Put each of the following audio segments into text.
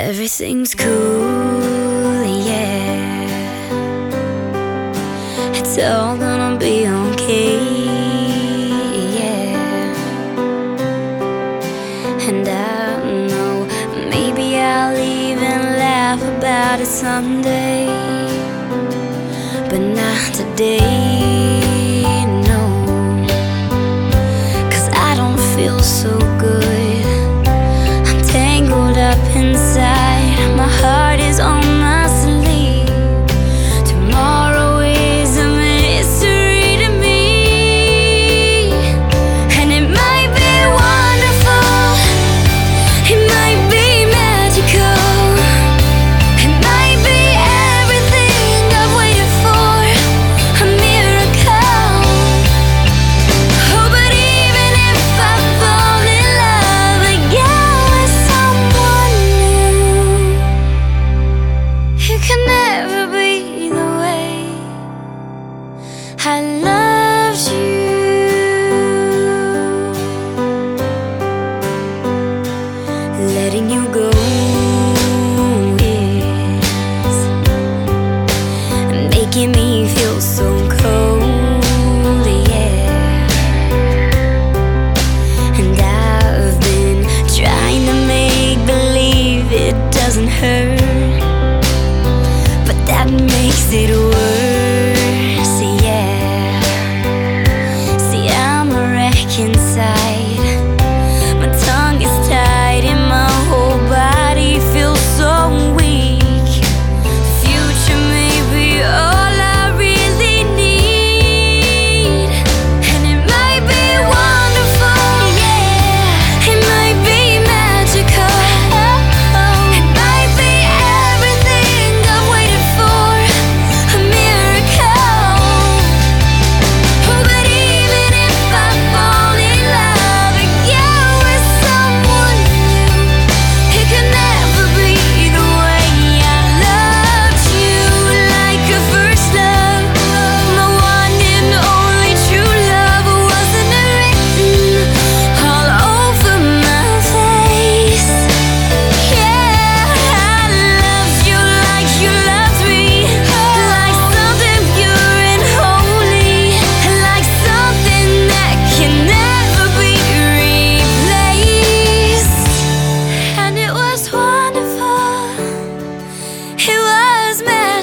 Everything's cool, yeah. It's all gonna be okay, yeah. And I know maybe I'll even laugh about it someday, but not today, no. Cause I don't feel so good. I'm tangled up inside. I loved you. Letting you go is making me feel so cold, yeah. And I've been trying to make believe it doesn't hurt, but that makes it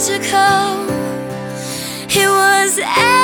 magical. He was.